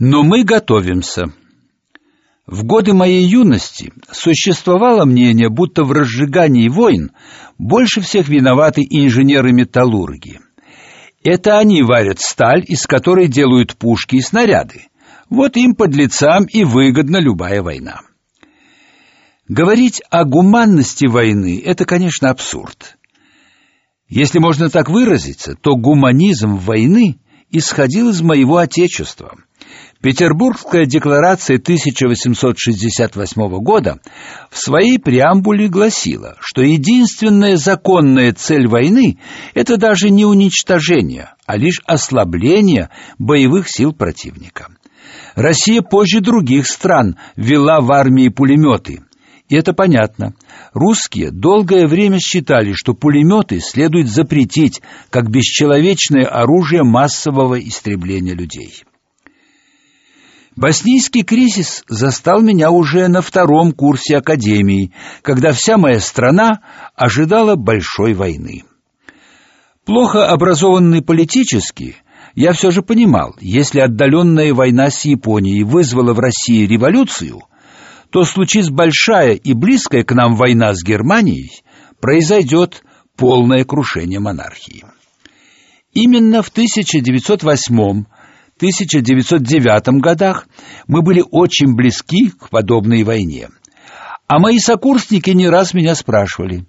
Но мы готовимся. В годы моей юности существовало мнение, будто в разжигании войн больше всех виноваты инженеры-металлурги. Это они варят сталь, из которой делают пушки и снаряды. Вот им подлецам и выгодна любая война. Говорить о гуманности войны это, конечно, абсурд. Если можно так выразиться, то гуманизм войны исходил из моего отечества. Петербургская декларация 1868 года в своей преамбуле гласила, что единственная законная цель войны это даже не уничтожение, а лишь ослабление боевых сил противника. Россия позже других стран ввела в армии пулеметы. И это понятно. Русские долгое время считали, что пулеметы следует запретить как бесчеловечное оружие массового истребления людей. Боснийский кризис застал меня уже на втором курсе академии, когда вся моя страна ожидала большой войны. Плохо образованный политически, я все же понимал, если отдаленная война с Японией вызвала в России революцию, то случись большая и близкая к нам война с Германией, произойдет полное крушение монархии. Именно в 1908 1909 годах мы были очень близки к подобной войне. А мои сокурсники не раз меня спрашивали: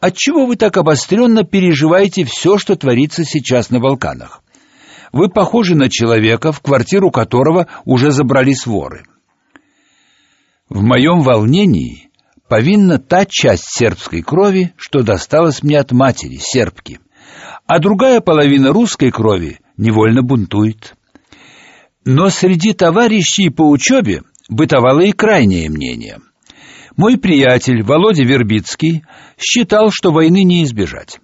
"Отчего вы так обостренно переживаете все, что творится сейчас на Балканах? Вы похожи на человека, в квартиру которого уже забрались воры". В моем волнении повинна та часть сербской крови, что досталась мне от матери, сербки, а другая половина русской крови невольно бунтует. Но среди товарищей по учебе бытовало и крайнее мнение. Мой приятель Володя Вербицкий считал, что войны не избежать.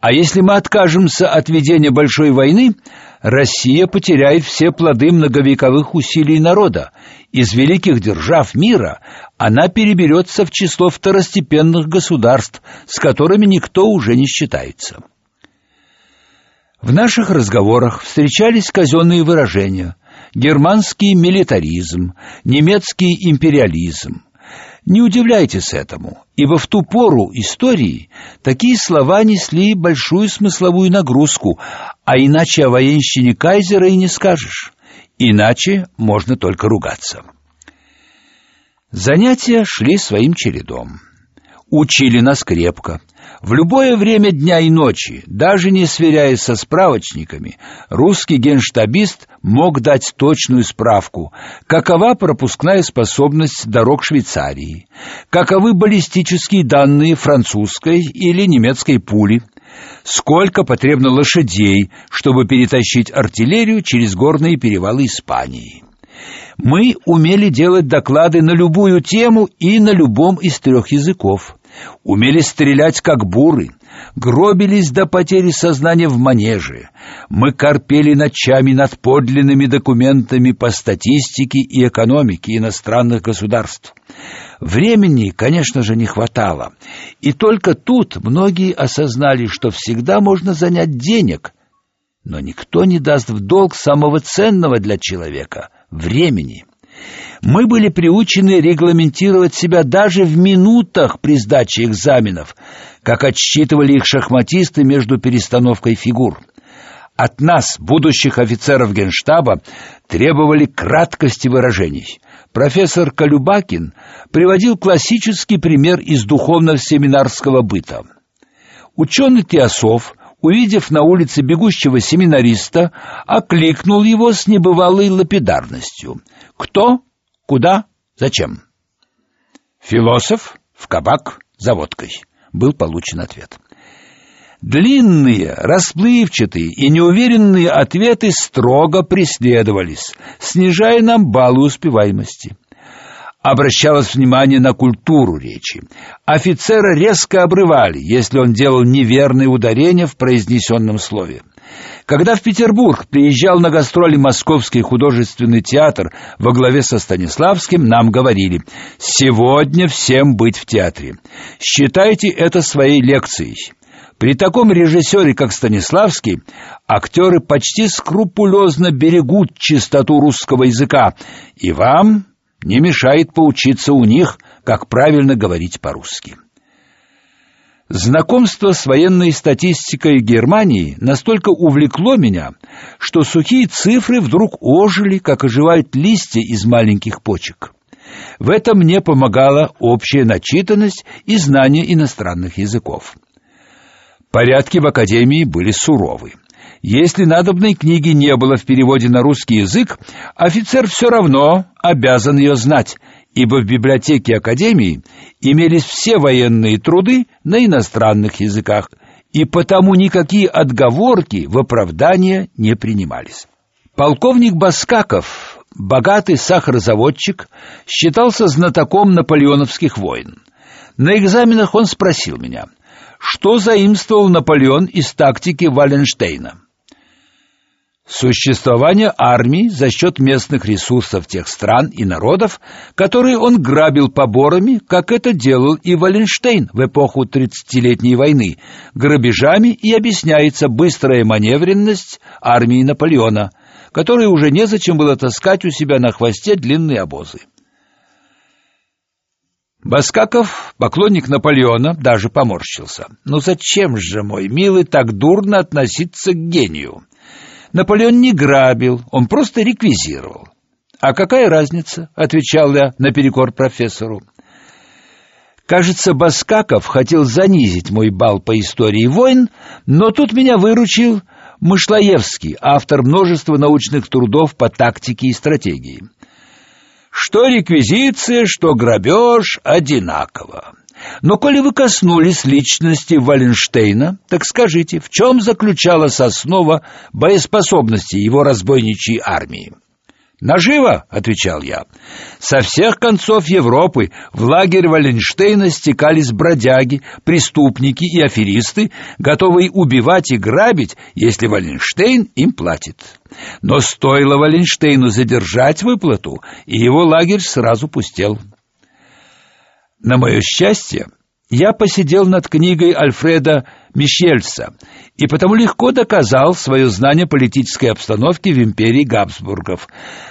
А если мы откажемся от ведения большой войны, Россия потеряет все плоды многовековых усилий народа. Из великих держав мира она переберется в число второстепенных государств, с которыми никто уже не считается. В наших разговорах встречались казенные выражения: германский милитаризм, немецкий империализм. Не удивляйтесь этому, ибо в ту пору истории такие слова несли большую смысловую нагрузку, а иначе о военщине кайзера и не скажешь. Иначе можно только ругаться. Занятия шли своим чередом. Учили нас крепко. В любое время дня и ночи, даже не сверяясь со справочниками, русский генштабист мог дать точную справку, какова пропускная способность дорог Швейцарии, каковы баллистические данные французской или немецкой пули, сколько потребно лошадей, чтобы перетащить артиллерию через горные перевалы Испании. Мы умели делать доклады на любую тему и на любом из трех языков умели стрелять как буры, гробились до потери сознания в манеже. Мы корпели ночами над подлинными документами по статистике и экономике иностранных государств. Времени, конечно же, не хватало. И только тут многие осознали, что всегда можно занять денег, но никто не даст в долг самого ценного для человека времени. Мы были приучены регламентировать себя даже в минутах при сдаче экзаменов, как отсчитывали их шахматисты между перестановкой фигур. От нас, будущих офицеров Генштаба, требовали краткости выражений. Профессор Колюбакин приводил классический пример из духовно-семинарского быта. Ученый Теософ, увидев на улице бегущего семинариста, окликнул его с небывалой лапидарностью. «Кто? Куда? Зачем? Философ в кабак за водкой. Был получен ответ. Длинные, расплывчатые и неуверенные ответы строго преследовались, снижая нам баллы успеваемости. Обращалось внимание на культуру речи. Офицера резко обрывали, если он делал неверные ударения в произнесенном слове. Когда в Петербург приезжал на гастроли Московский художественный театр во главе со Станиславским, нам говорили: "Сегодня всем быть в театре. Считайте это своей лекцией. При таком режиссере, как Станиславский, актеры почти скрупулезно берегут чистоту русского языка, и вам не мешает поучиться у них, как правильно говорить по-русски. Знакомство с военной статистикой Германии настолько увлекло меня, что сухие цифры вдруг ожили, как оживают листья из маленьких почек. В этом мне помогала общая начитанность и знание иностранных языков. Порядки в академии были суровы. Если надобной книги не было в переводе на русский язык, офицер все равно обязан ее знать, ибо в библиотеке академии имелись все военные труды на иностранных языках, и потому никакие отговорки в оправдание не принимались. Полковник Баскаков, богатый сахарозаводчик, считался знатоком наполеоновских войн. На экзаменах он спросил меня, что заимствовал Наполеон из тактики Валенштейна. Существование армии за счет местных ресурсов тех стран и народов, которые он грабил поборами, как это делал и Валенштейн в эпоху тридцатилетней войны, грабежами и объясняется быстрая маневренность армии Наполеона, которой уже незачем было таскать у себя на хвосте длинные обозы. Баскаков, поклонник Наполеона, даже поморщился. «Ну зачем же, мой милый, так дурно относиться к гению?» Наполеон не грабил, он просто реквизировал. А какая разница, отвечал я наперекор профессору. Кажется, Баскаков хотел занизить мой балл по истории войн, но тут меня выручил Мышлаевский, автор множества научных трудов по тактике и стратегии. Что реквизиция, что грабеж одинаково. Но коли вы коснулись личности Валенштейна, так скажите, в чем заключалась основа боеспособности его разбойничьей армии? «Наживо!» — отвечал я. «Со всех концов Европы в лагерь Валенштейна стекались бродяги, преступники и аферисты, готовые убивать и грабить, если Валенштейн им платит. Но стоило Валенштейну задержать выплату, и его лагерь сразу пустел». На мое счастье, я посидел над книгой Альфреда Мишельса и потому легко доказал свое знание политической обстановки в империи Габсбургов,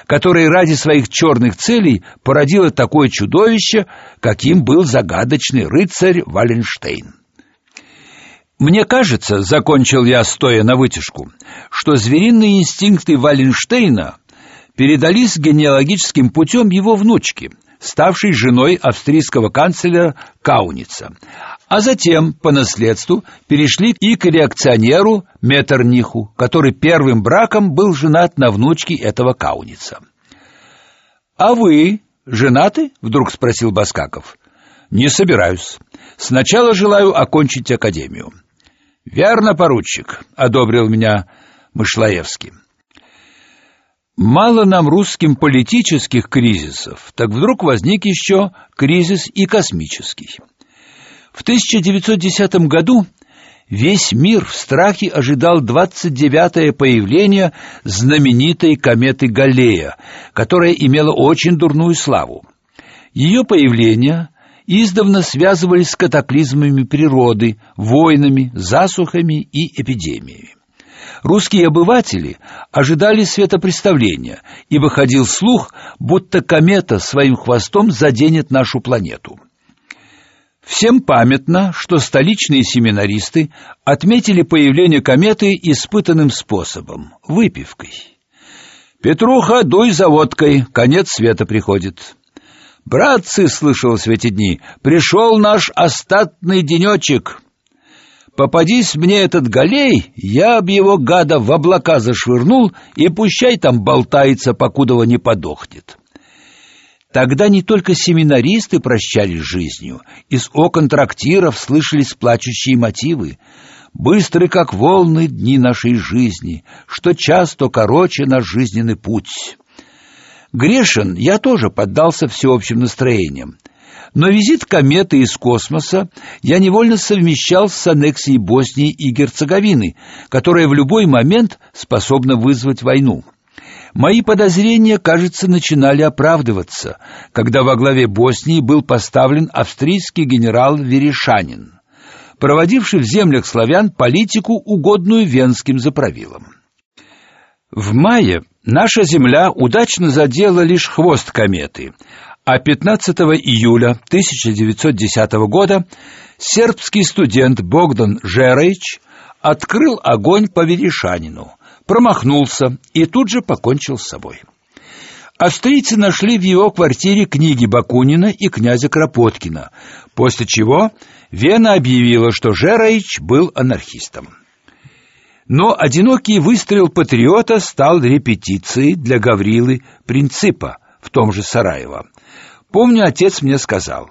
которая ради своих черных целей породила такое чудовище, каким был загадочный рыцарь Валенштейн. Мне кажется, закончил я стоя на вытяжку, что звериные инстинкты Валенштейна передались генеалогическим путем его внучке – ставшей женой австрийского канцлера Кауница, а затем по наследству перешли и к реакционеру Меттерниху, который первым браком был женат на внучке этого Кауница. А вы женаты? вдруг спросил Баскаков. Не собираюсь. Сначала желаю окончить академию. Верно, поручик, одобрил меня Мышлаевский. Мало нам русским политических кризисов, так вдруг возник еще кризис и космический. В 1910 году весь мир в страхе ожидал 29-е появление знаменитой кометы Галлея, которая имела очень дурную славу. Ее появление издавна связывались с катаклизмами природы, войнами, засухами и эпидемиями. Русские обыватели ожидали светопреставления, и выходил слух, будто комета своим хвостом заденет нашу планету. Всем памятно, что столичные семинаристы отметили появление кометы испытанным способом выпивкой. Петруха, дуй за водкой, конец света приходит. Братцы, слышалось в эти дни, пришел наш остатный денечек. Попадись мне этот галей, я б его гада в облака зашвырнул и пущай там болтается, покуда не подохнет. Тогда не только семинаристы прощались жизнью, из окон трактиров слышались плачущие мотивы. Быстры, как волны, дни нашей жизни, что часто короче наш жизненный путь. Грешен я тоже поддался всеобщим настроениям. Но визит кометы из космоса я невольно совмещал с аннексией Боснии и Герцеговины, которая в любой момент способна вызвать войну. Мои подозрения, кажется, начинали оправдываться, когда во главе Боснии был поставлен австрийский генерал Верешанин. проводивший в землях славян политику, угодную венским заправилам. В мае наша Земля удачно задела лишь хвост кометы, а 15 июля 1910 года сербский студент Богдан Жерович открыл огонь по Верешанину, промахнулся и тут же покончил с собой. Австрийцы нашли в его квартире книги Бакунина и князя Кропоткина, после чего Вена объявила, что Жерович был анархистом. Но одинокий выстрел патриота стал репетицией для Гаврилы Принципа в том же Сараево. Помню, отец мне сказал: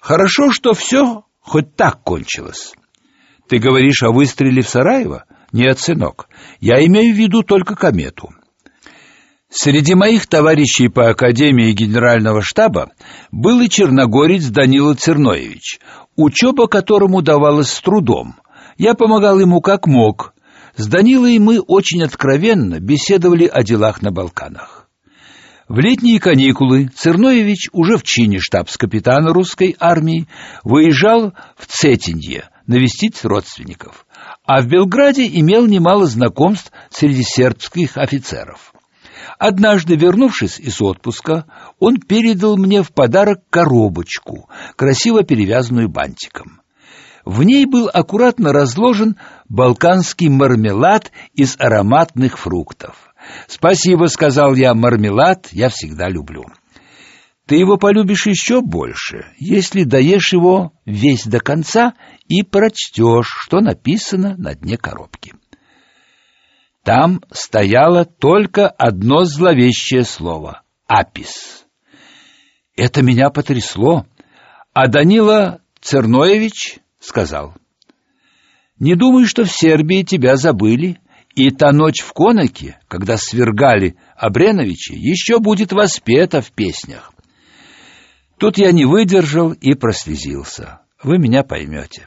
"Хорошо, что все хоть так кончилось". Ты говоришь о выстреле в Сараево? Нет, сынок. Я имею в виду только комету. Среди моих товарищей по академии Генерального штаба был и черногорец Данила Церноевич, учеба которому давалась с трудом. Я помогал ему как мог. С Данилой мы очень откровенно беседовали о делах на Балканах. В летние каникулы Церноевич уже в чине штабс-капитана русской армии выезжал в Цетинье навестить родственников, а в Белграде имел немало знакомств среди сербских офицеров. Однажды, вернувшись из отпуска, он передал мне в подарок коробочку, красиво перевязанную бантиком. В ней был аккуратно разложен балканский мармелад из ароматных фруктов. «Спасибо», — сказал я, — «мармелад я всегда люблю». Ты его полюбишь еще больше, если доешь его весь до конца и прочтешь, что написано на дне коробки. Там стояло только одно зловещее слово — «апис». Это меня потрясло, а Данила Церноевич сказал, «Не думай, что в Сербии тебя забыли, и та ночь в Конаке, когда свергали Абреновича, еще будет воспета в песнях». Тут я не выдержал и прослезился. Вы меня поймете.